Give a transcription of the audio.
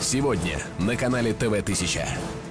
Сегодня на канале ТВ-1000.